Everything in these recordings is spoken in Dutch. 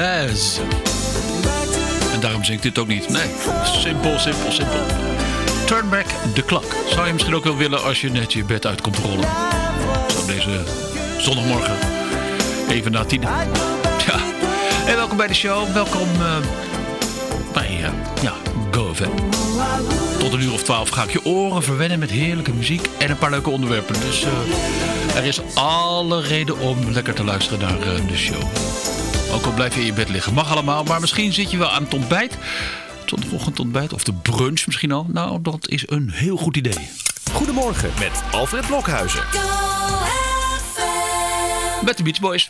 Jazz. En daarom zingt dit ook niet. Nee, simpel, simpel, simpel. Turn back the clock. Zou je misschien ook wel willen als je net je bed uit komt rollen. Zo deze zondagmorgen. Even na tien. Ja. En welkom bij de show. Welkom uh, bij uh, ja, GoFM. Tot een uur of twaalf ga ik je oren verwennen met heerlijke muziek en een paar leuke onderwerpen. Dus uh, er is alle reden om lekker te luisteren naar de show. Ook al blijf je in je bed liggen. Mag allemaal, maar misschien zit je wel aan het ontbijt. Zondagochtend ontbijt of de brunch misschien al. Nou, dat is een heel goed idee. Goedemorgen met Alfred Blokhuizen. Met de Beach Boys.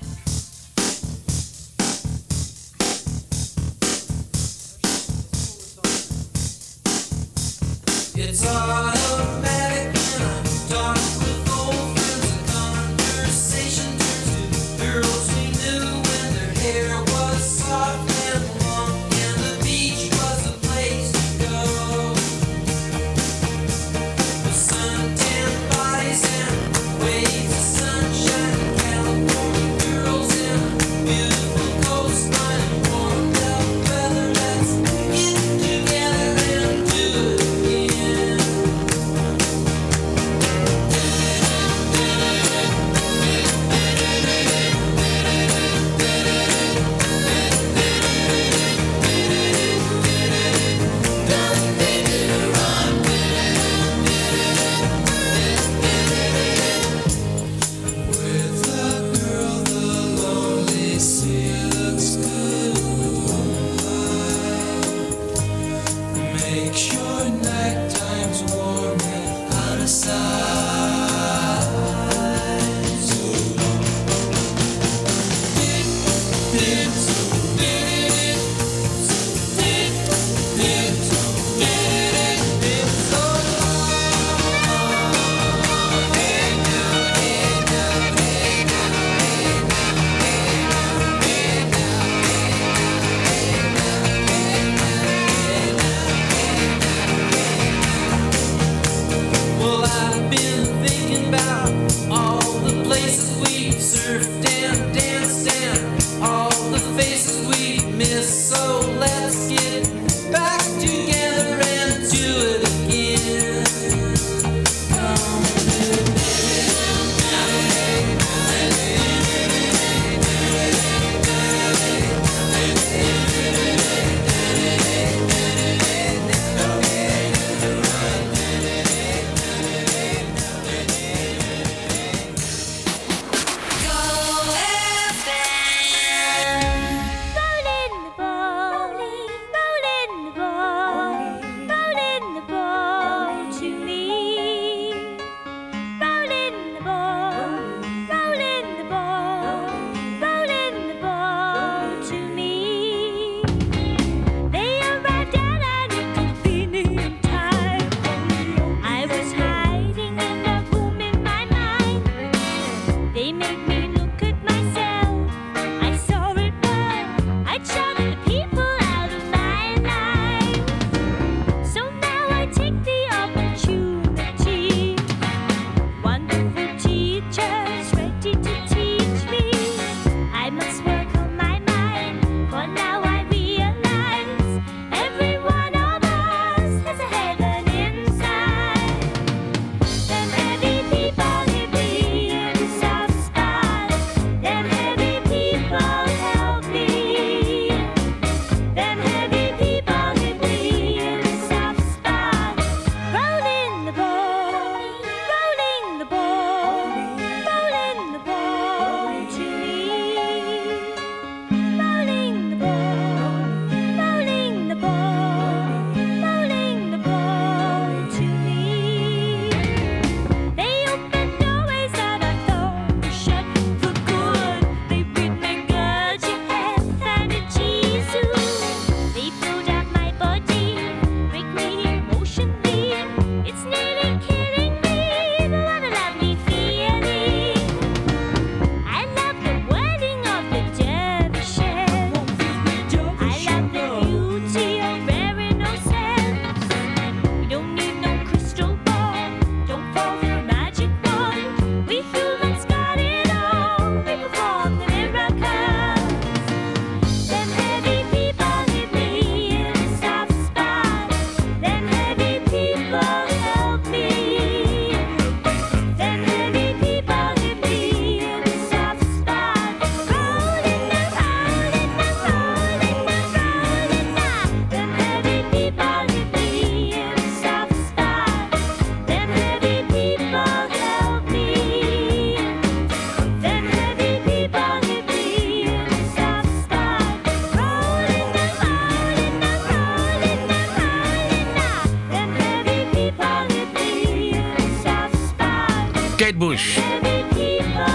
Bush.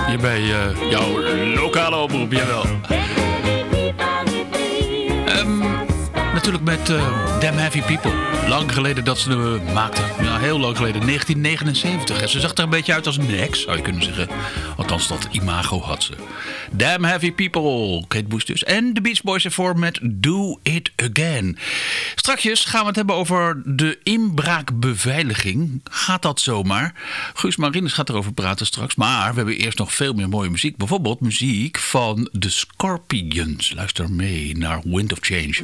Hier bij jouw lokale oproep, jawel. Um, natuurlijk met uh, Heavy People. Lang geleden dat ze hem maakten. Ja, heel lang geleden. 1979. En ze zag er een beetje uit als een ex, zou je kunnen zeggen. Althans, dat imago had ze. Damn Heavy People. Kate Bush dus. En de Beach Boys ervoor met Do It Again. Strakjes gaan we het hebben over de inbraakbeveiliging. Gaat dat zomaar? Guus Marinus gaat erover praten straks. Maar we hebben eerst nog veel meer mooie muziek. Bijvoorbeeld muziek van The Scorpions. Luister mee naar Wind of Change.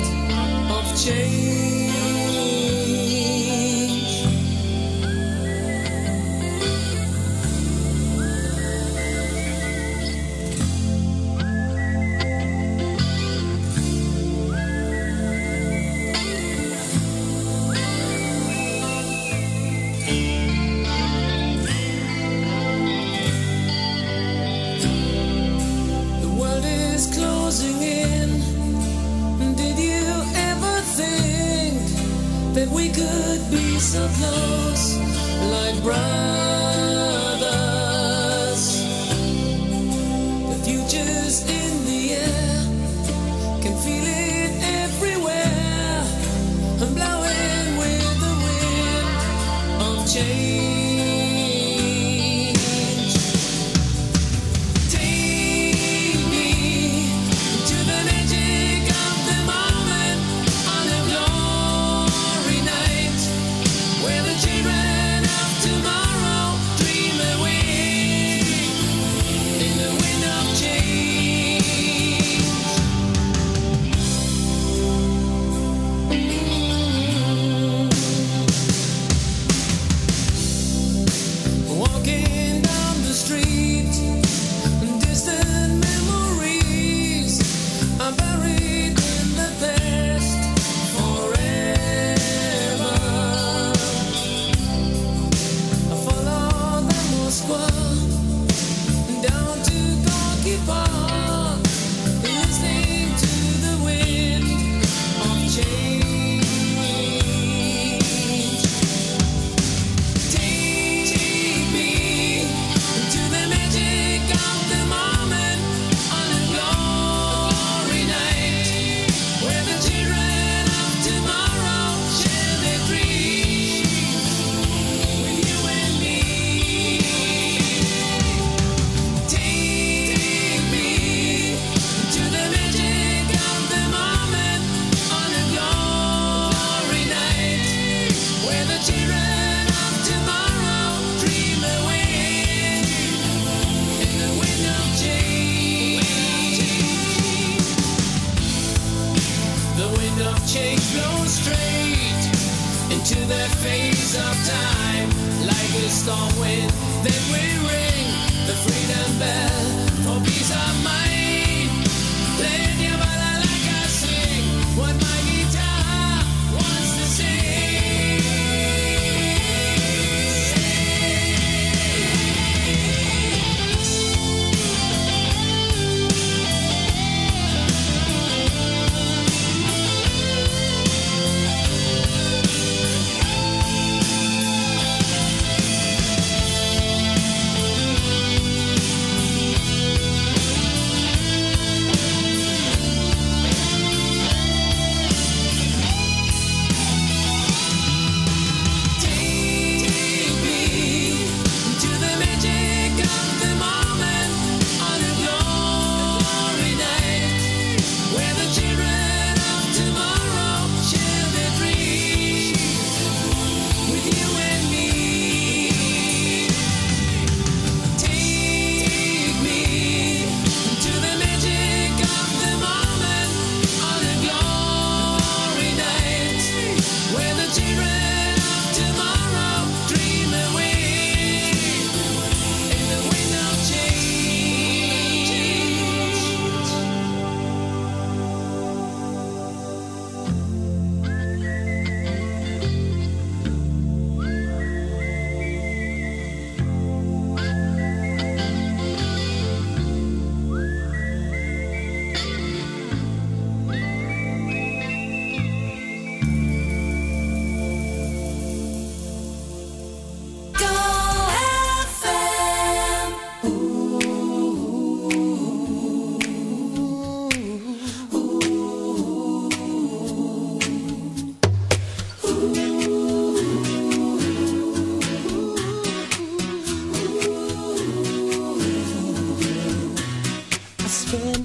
change. could be so close, like brown.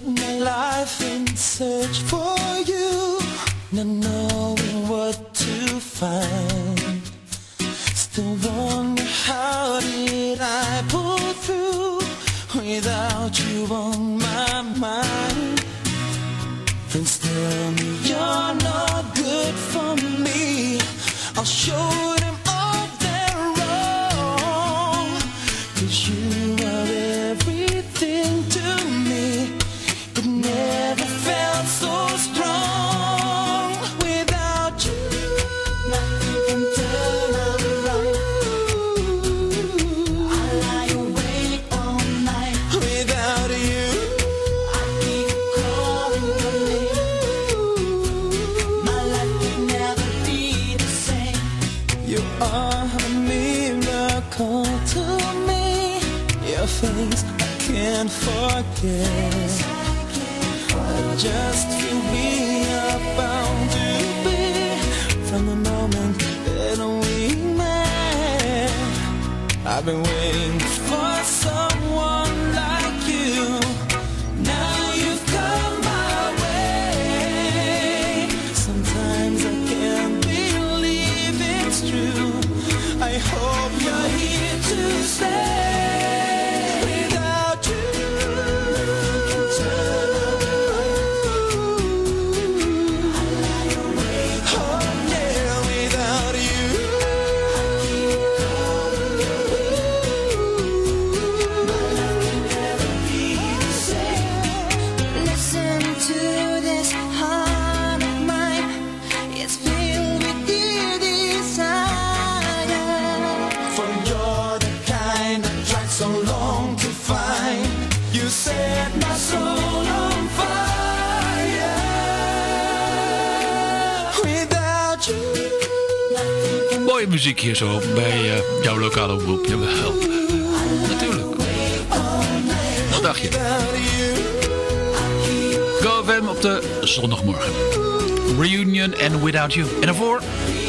my life in search for you, not knowing what to find. Still wonder how did I pull through without you on my mind. Friends tell me you're not good for me. I'll show again. Muziek hier zo bij uh, jouw lokale omroep. Jawel. Natuurlijk. Wat dacht je? GoFM op de zondagmorgen. Reunion and Without You. En daarvoor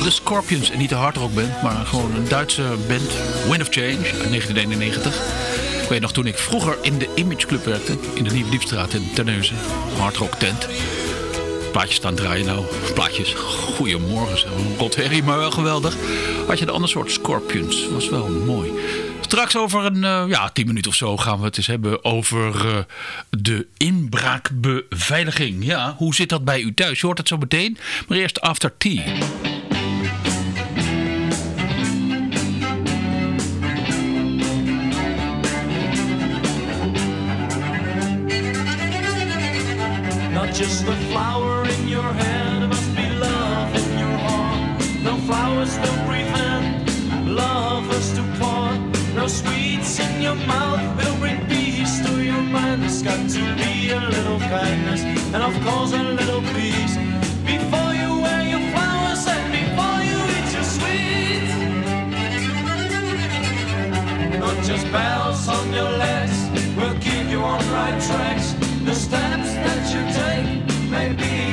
de Scorpions. En niet de hardrock band, maar gewoon een Duitse band. Wind of Change uit 1991. Ik weet nog toen ik vroeger in de Image Club werkte. In de Nieuwe Diepstraat in Terneuzen. Hardrock tent plaatjes staan draaien nou. Plaatjes, goeiemorgen. Rotherrie, maar wel geweldig. Had je een ander soort Scorpions. Was wel mooi. Straks over een uh, ja, tien minuten of zo gaan we het eens hebben over uh, de inbraakbeveiliging. Ja, hoe zit dat bij u thuis? Je hoort het zo meteen. Maar eerst After Tea. Not just the flower Flowers, no breathing, lovers to part. No sweets in your mouth will bring peace to your mind. There's got to be a little kindness, and of course a little peace. Before you wear your flowers and before you eat your sweets. Not just bells on your legs will keep you on right tracks. The steps that you take may be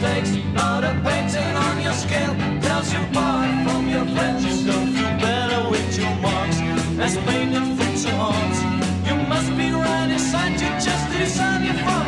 mistakes. Not a painting on your skin tells you apart from your friends. You don't feel better with your marks as painted fruits and hearts. You must be right inside you, just design you from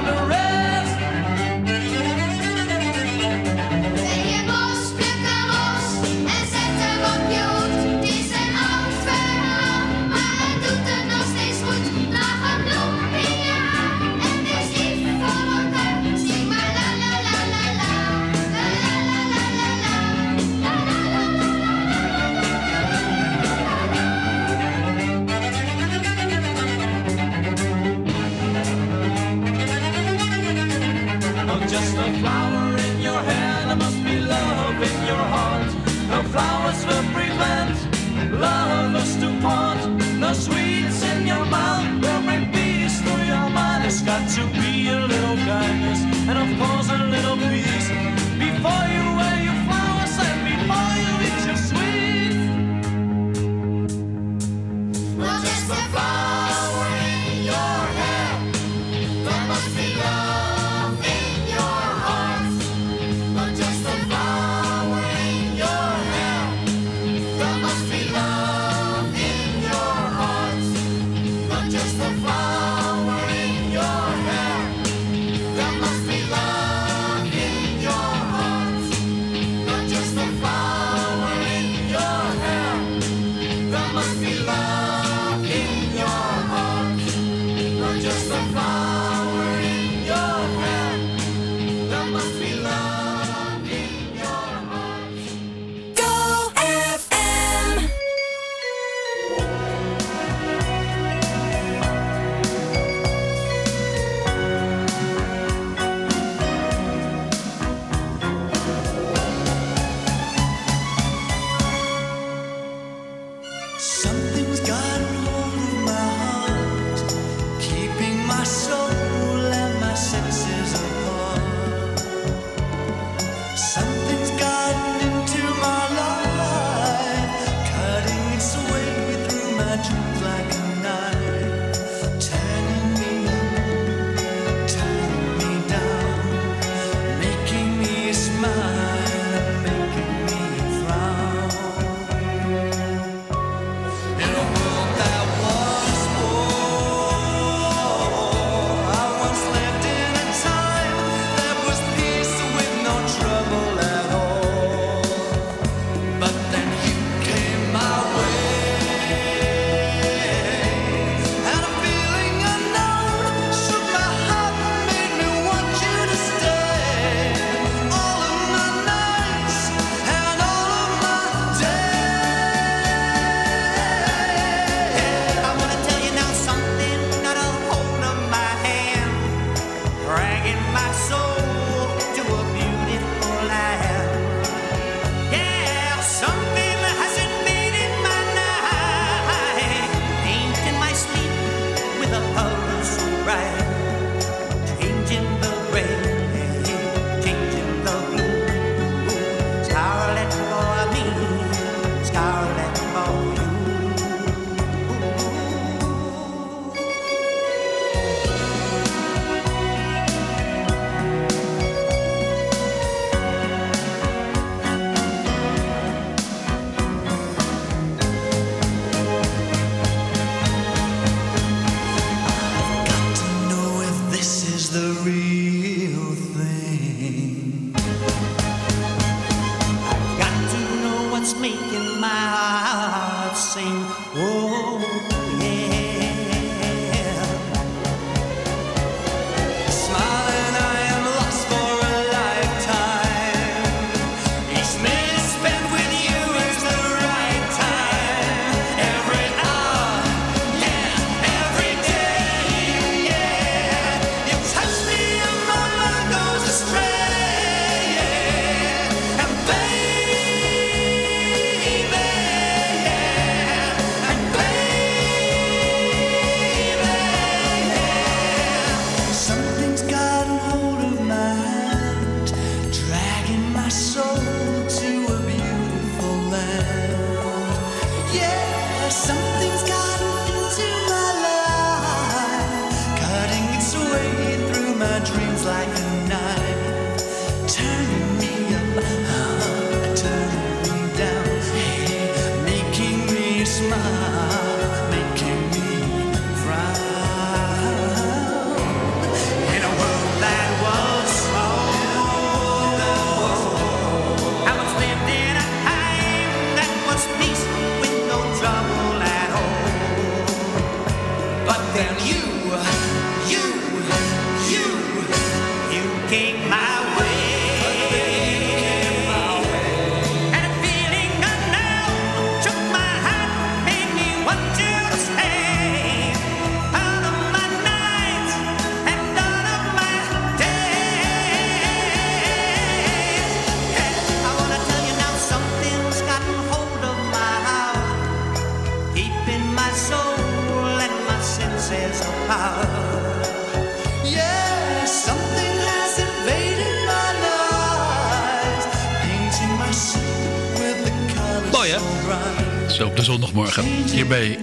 zondagmorgen hier bij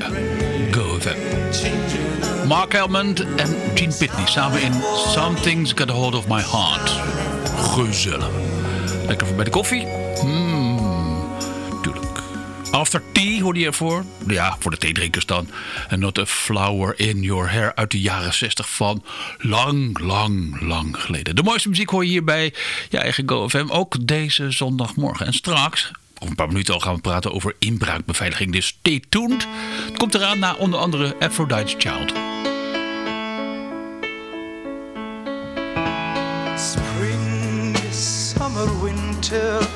GoFM. Mark Elmond en Gene Pitney samen in Something's Got a Hold of My Heart. Gezellig. Lekker bij de koffie? Mmm, tuurlijk. After Tea hoorde je ervoor. Ja, voor de theedrinkers dan. En Not a Flower in Your Hair uit de jaren 60 van lang, lang, lang geleden. De mooiste muziek hoor je hier bij je eigen GoFM. Ook deze zondagmorgen. En straks over een paar minuten al gaan we praten over inbraakbeveiliging. Dus stay tuned. Het komt eraan na onder andere Aphrodite's Child. Spring, summer, winter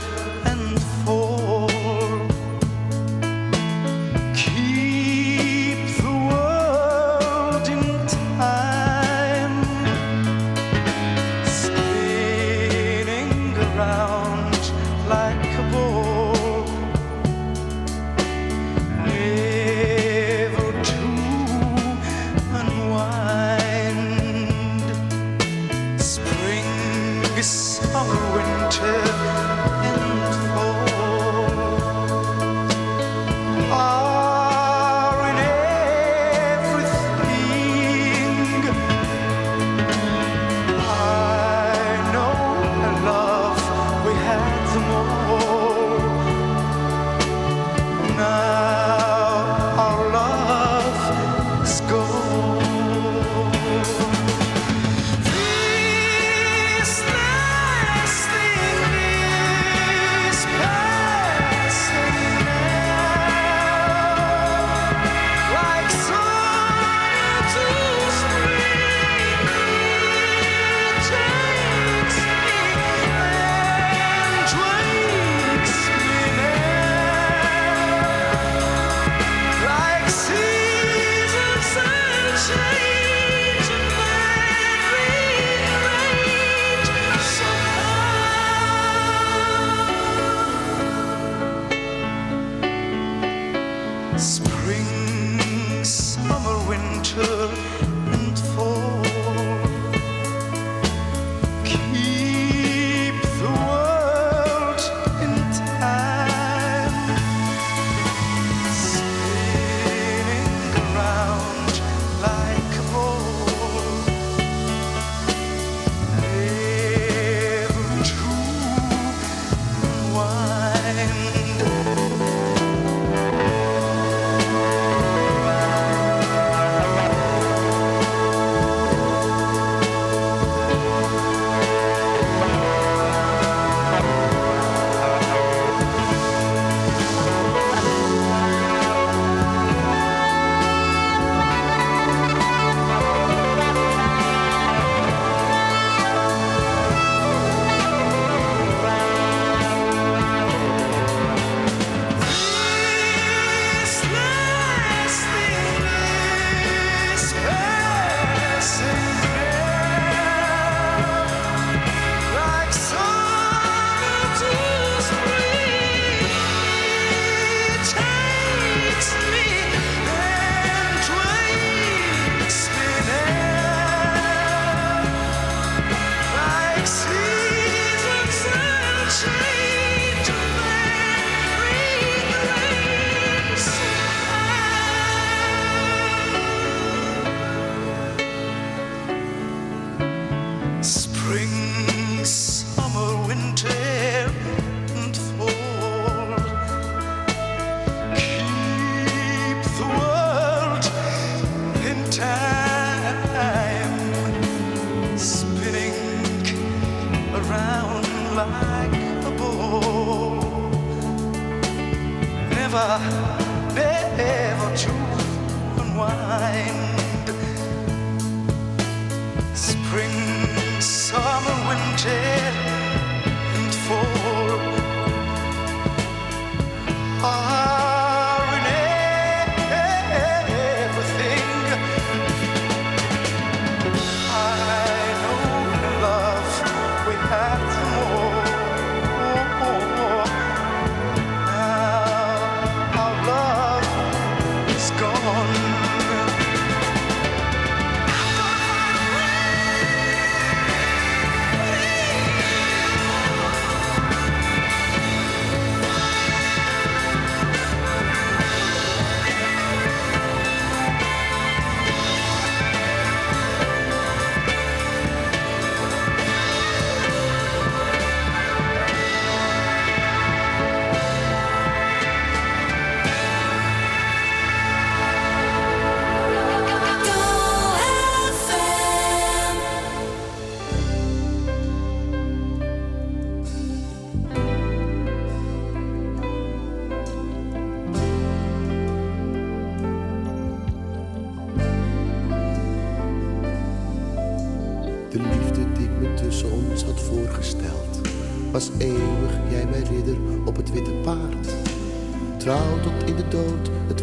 Spring,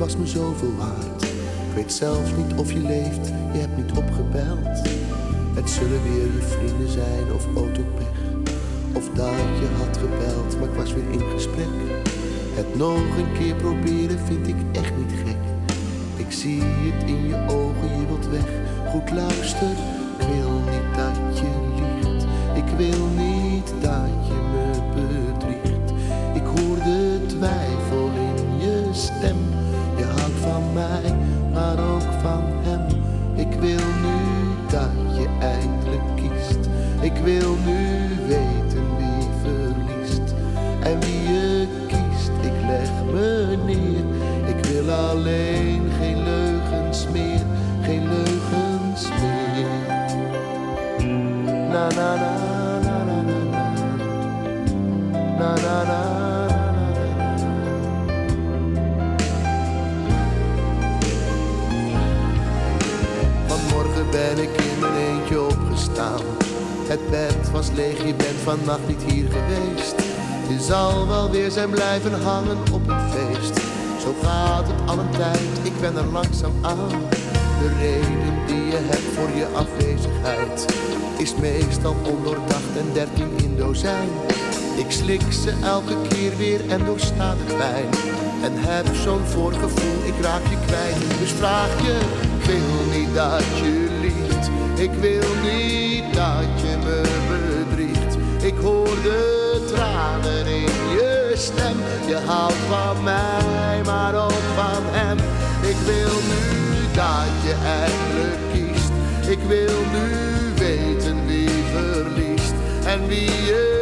was me zoveel waard. Ik weet zelfs niet of je leeft, je hebt niet opgebeld. Het zullen weer je vrienden zijn of autopech. Of dat je had gebeld, maar ik was weer in gesprek. Het nog een keer proberen vind ik echt niet gek. Ik zie het in je ogen, je wilt weg. Goed luister, ik wil niet dat je liegt. Ik wil niet Het bed was leeg, je bent vannacht niet hier geweest. Je zal wel weer zijn blijven hangen op een feest. Zo gaat het al een tijd, ik ben er langzaam aan. De reden die je hebt voor je afwezigheid is meestal ondoordacht en dertien in dozijn. Ik slik ze elke keer weer en doorsta de pijn. En heb zo'n voorgevoel, ik raak je kwijt. Dus vraag je, ik wil niet dat je. Ik wil niet dat je me bedriegt. Ik hoor de tranen in je stem. Je houdt van mij, maar ook van hem. Ik wil nu dat je eindelijk kiest. Ik wil nu weten wie verliest en wie je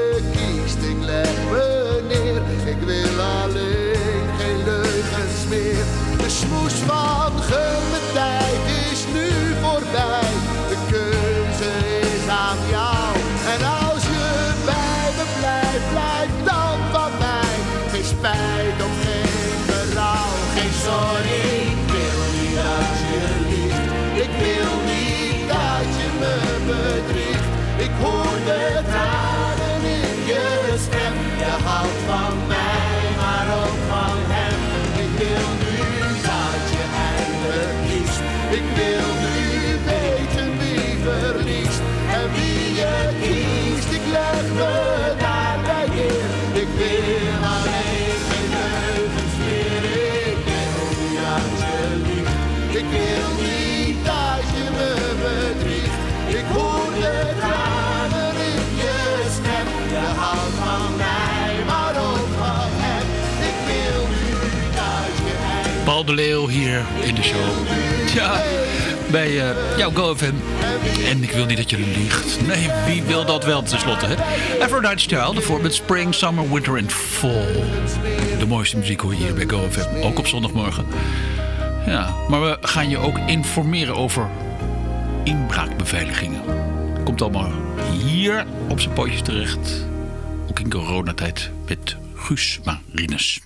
de Leeuw hier in de show. Ja, bij uh, jouw GoFM. En ik wil niet dat je liegt. Nee, wie wil dat wel tenslotte, hè? Aphrodite Style, de met Spring, Summer, Winter en Fall. De mooiste muziek hoor je hier bij GoFM. Ook op zondagmorgen. Ja, maar we gaan je ook informeren over inbraakbeveiligingen. Komt allemaal hier op zijn pootjes terecht. Ook in coronatijd met Guus Marinus.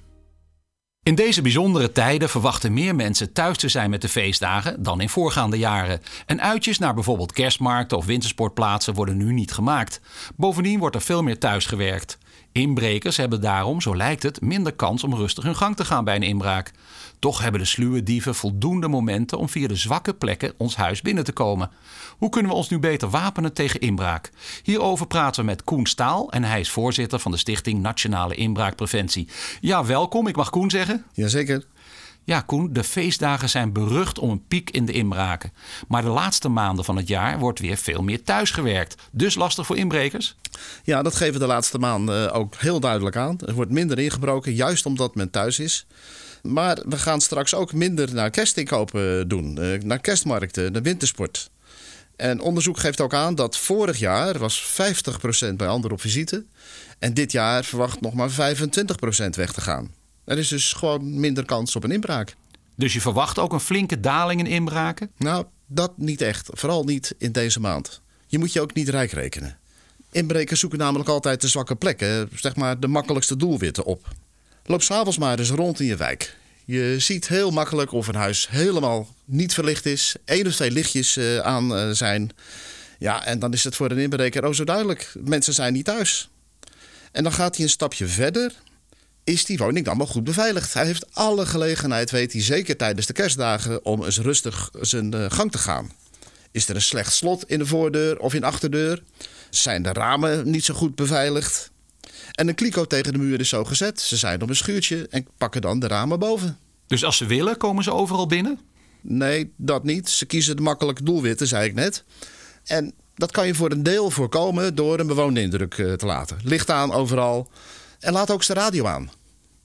In deze bijzondere tijden verwachten meer mensen thuis te zijn met de feestdagen dan in voorgaande jaren. En uitjes naar bijvoorbeeld kerstmarkten of wintersportplaatsen worden nu niet gemaakt. Bovendien wordt er veel meer thuis gewerkt. Inbrekers hebben daarom, zo lijkt het, minder kans om rustig hun gang te gaan bij een inbraak. Toch hebben de sluwe dieven voldoende momenten om via de zwakke plekken ons huis binnen te komen. Hoe kunnen we ons nu beter wapenen tegen inbraak? Hierover praten we met Koen Staal en hij is voorzitter van de Stichting Nationale Inbraakpreventie. Ja, welkom. Ik mag Koen zeggen. Jazeker. Ja, Koen, de feestdagen zijn berucht om een piek in de inbraken. Maar de laatste maanden van het jaar wordt weer veel meer thuisgewerkt. Dus lastig voor inbrekers? Ja, dat geven de laatste maanden ook heel duidelijk aan. Er wordt minder ingebroken, juist omdat men thuis is. Maar we gaan straks ook minder naar kerstinkopen doen. Naar kerstmarkten, naar wintersport. En onderzoek geeft ook aan dat vorig jaar was 50% bij anderen op visite. En dit jaar verwacht nog maar 25% weg te gaan. Er is dus gewoon minder kans op een inbraak. Dus je verwacht ook een flinke daling in inbraken? Nou, dat niet echt. Vooral niet in deze maand. Je moet je ook niet rijk rekenen. Inbrekers zoeken namelijk altijd de zwakke plekken, zeg maar de makkelijkste doelwitten op. Loop s'avonds maar eens rond in je wijk. Je ziet heel makkelijk of een huis helemaal niet verlicht is. Eén of twee lichtjes uh, aan uh, zijn. Ja, en dan is het voor een inbreker ook zo duidelijk. Mensen zijn niet thuis. En dan gaat hij een stapje verder. Is die woning dan wel goed beveiligd? Hij heeft alle gelegenheid, weet hij zeker tijdens de kerstdagen, om eens rustig zijn uh, gang te gaan. Is er een slecht slot in de voordeur of in de achterdeur? Zijn de ramen niet zo goed beveiligd? En een kliko tegen de muur is zo gezet. Ze zijn op een schuurtje en pakken dan de ramen boven. Dus als ze willen, komen ze overal binnen? Nee, dat niet. Ze kiezen de makkelijke doelwitten, zei ik net. En dat kan je voor een deel voorkomen door een bewoonde indruk te laten. Licht aan overal. En laat ook eens de radio aan.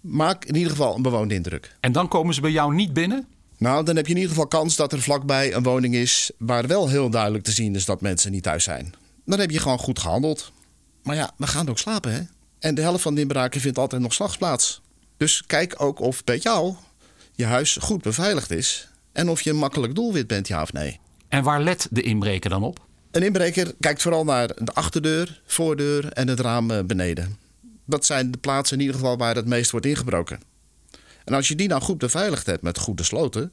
Maak in ieder geval een bewoonde indruk. En dan komen ze bij jou niet binnen? Nou, dan heb je in ieder geval kans dat er vlakbij een woning is... waar wel heel duidelijk te zien is dat mensen niet thuis zijn. Dan heb je gewoon goed gehandeld. Maar ja, we gaan ook slapen, hè? En de helft van de inbraken vindt altijd nog s'nachts plaats. Dus kijk ook of bij jou je huis goed beveiligd is. En of je een makkelijk doelwit bent, ja of nee. En waar let de inbreker dan op? Een inbreker kijkt vooral naar de achterdeur, voordeur en het raam beneden. Dat zijn de plaatsen in ieder geval waar het meest wordt ingebroken. En als je die nou goed beveiligd hebt met goede sloten,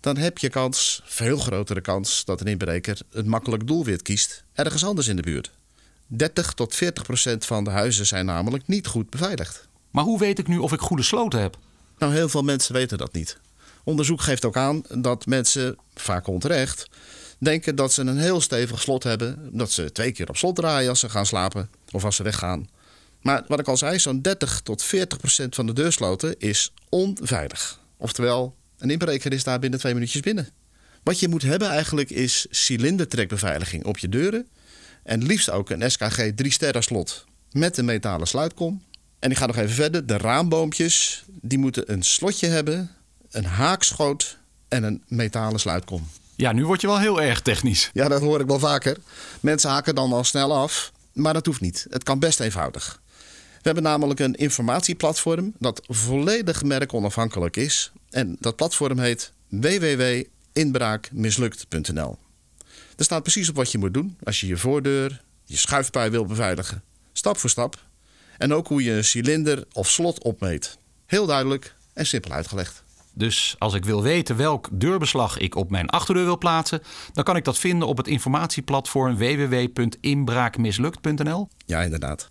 dan heb je kans, veel grotere kans, dat een inbreker een makkelijk doelwit kiest ergens anders in de buurt. 30 tot 40 procent van de huizen zijn namelijk niet goed beveiligd. Maar hoe weet ik nu of ik goede sloten heb? Nou, heel veel mensen weten dat niet. Onderzoek geeft ook aan dat mensen, vaak onterecht, denken dat ze een heel stevig slot hebben. Dat ze twee keer op slot draaien als ze gaan slapen of als ze weggaan. Maar wat ik al zei, zo'n 30 tot 40 procent van de deursloten is onveilig. Oftewel, een inbreker is daar binnen twee minuutjes binnen. Wat je moet hebben eigenlijk is cilindertrekbeveiliging op je deuren. En liefst ook een SKG 3 sterren slot met een metalen sluitkom. En ik ga nog even verder. De raamboompjes die moeten een slotje hebben, een haakschoot en een metalen sluitkom. Ja, nu word je wel heel erg technisch. Ja, dat hoor ik wel vaker. Mensen haken dan al snel af, maar dat hoeft niet. Het kan best eenvoudig. We hebben namelijk een informatieplatform dat volledig merkonafhankelijk is. En dat platform heet www.inbraakmislukt.nl. Er staat precies op wat je moet doen als je je voordeur, je schuifpui wil beveiligen. Stap voor stap. En ook hoe je een cilinder of slot opmeet. Heel duidelijk en simpel uitgelegd. Dus als ik wil weten welk deurbeslag ik op mijn achterdeur wil plaatsen, dan kan ik dat vinden op het informatieplatform www.inbraakmislukt.nl. Ja, inderdaad.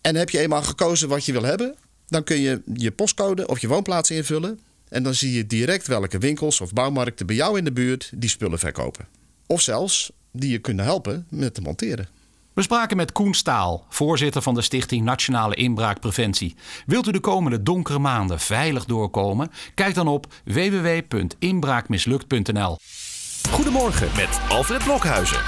En heb je eenmaal gekozen wat je wil hebben, dan kun je je postcode of je woonplaats invullen. En dan zie je direct welke winkels of bouwmarkten bij jou in de buurt die spullen verkopen. Of zelfs die je kunnen helpen met te monteren. We spraken met Koen Staal, voorzitter van de Stichting Nationale Inbraakpreventie. Wilt u de komende donkere maanden veilig doorkomen? Kijk dan op www.inbraakmislukt.nl. Goedemorgen met Alfred Blokhuizen.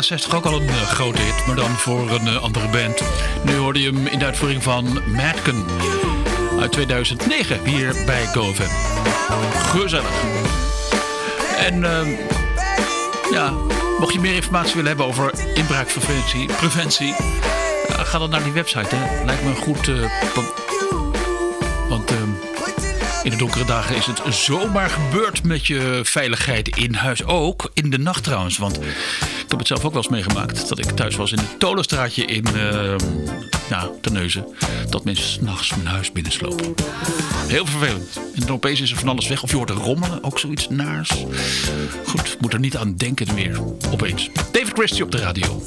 Jaren 60 ook al een eh, grote hit, maar dan voor een eh, andere band. Nu hoorde je hem in de uitvoering van Madken uit 2009 hier bij GoFM. Gezellig. En ehm, ja, mocht je meer informatie willen hebben over inbraakpreventie, preventie, eh, ga dan naar die website. Hè. Lijkt me een goed, want ehm, In de donkere dagen is het zomaar gebeurd met je veiligheid in huis. Ook in de nacht trouwens. Want ik heb het zelf ook wel eens meegemaakt. Dat ik thuis was in het Tolenstraatje in uh, nou, Terneuzen. Dat mensen s'nachts mijn huis binnenslopen. Heel vervelend. En dan opeens is er van alles weg. Of je hoort rommelen. Ook zoiets naars. Goed, moet er niet aan denken meer. Opeens. David Christie op de radio.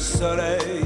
Soleil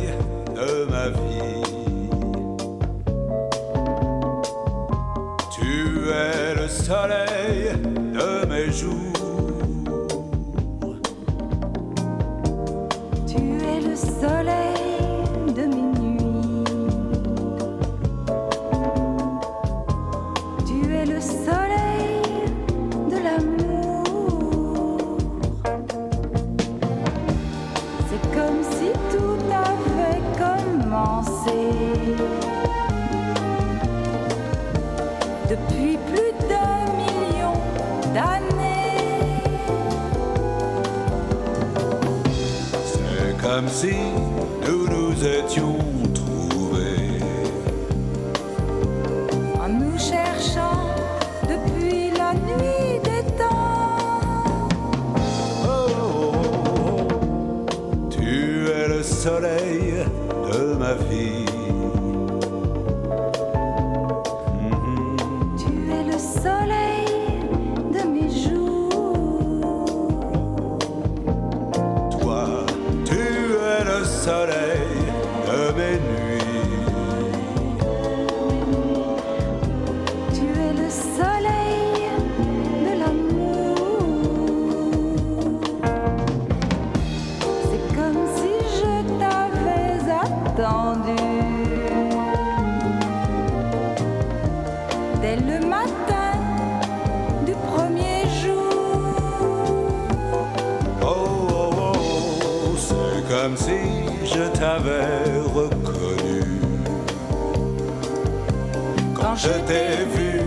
Je t'ai vu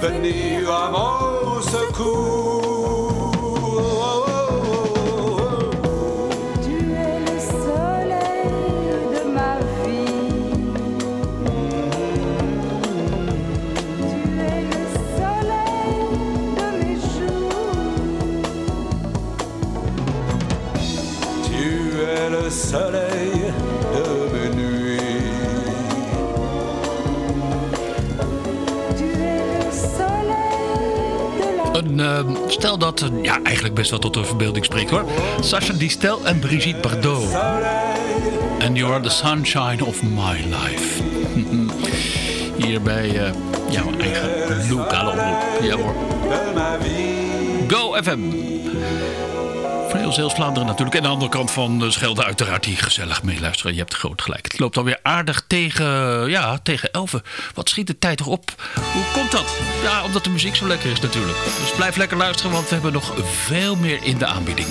venir à mon secours. Stel dat, eh, ja, eigenlijk best wel tot de verbeelding spreekt hoor. Sacha Distel en Brigitte Bardot. And you are the sunshine of my life. Hier bij uh, jouw eigen lokale omroep. Ja hoor. Go FM. Van heel Zeeuws Vlaanderen natuurlijk. En de andere kant van de Schelde uiteraard die gezellig meeluisteren. Je hebt groot gelijk. Het loopt alweer aardig tegen, ja, tegen elfen. Wat schiet de tijd toch op? Hoe komt dat? Ja, omdat de muziek zo lekker is natuurlijk. Dus blijf lekker luisteren, want we hebben nog veel meer in de aanbieding.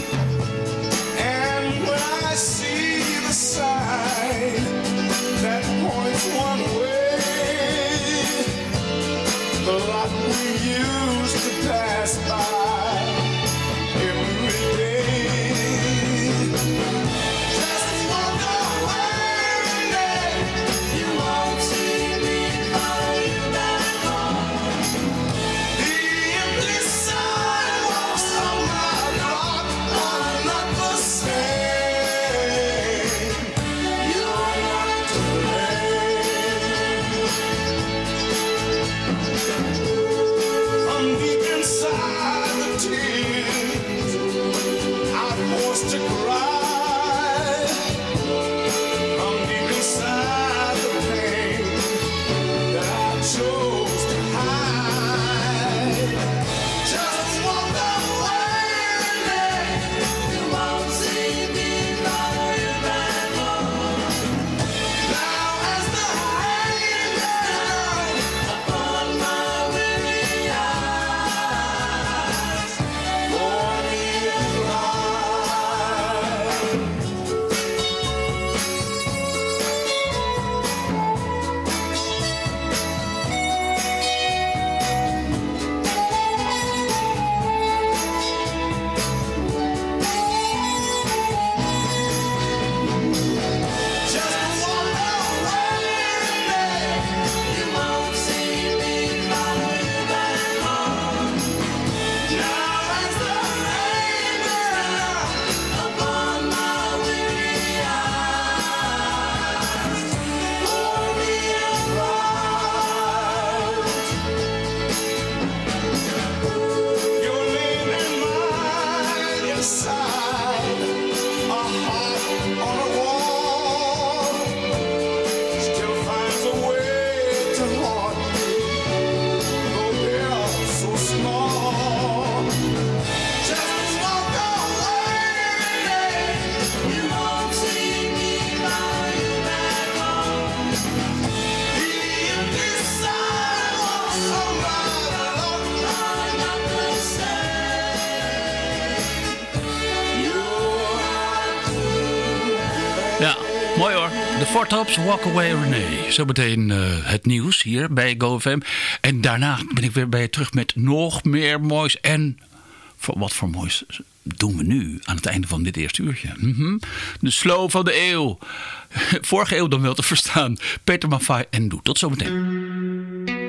De Four Tops, Walk Away Renee. Zometeen eh, het nieuws hier bij GoFM. En daarna ben ik weer bij je terug met nog meer moois. En wat voor moois doen we nu aan het einde van dit eerste uurtje? Mhm. De slow van de eeuw. Vorige eeuw dan wel te verstaan. Peter Maffay en Doe. Tot zometeen.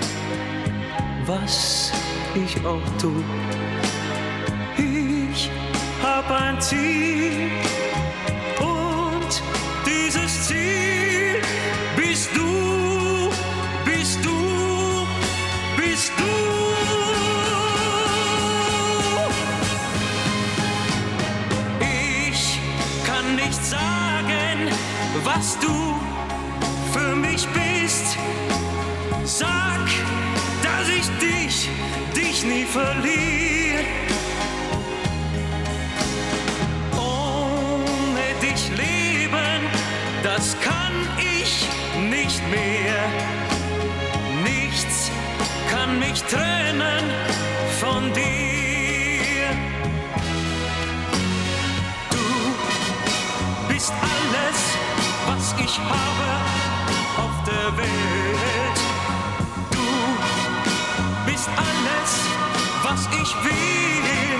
was ich auch tu. Ich hab ein Ziel und dieses Ziel bist du, bist du, bist du. Ich kann nicht sagen, was du mehr. Nichts kann mich trennen von dir. Du bist alles, was ich habe auf der Welt. Du bist alles, was ich will.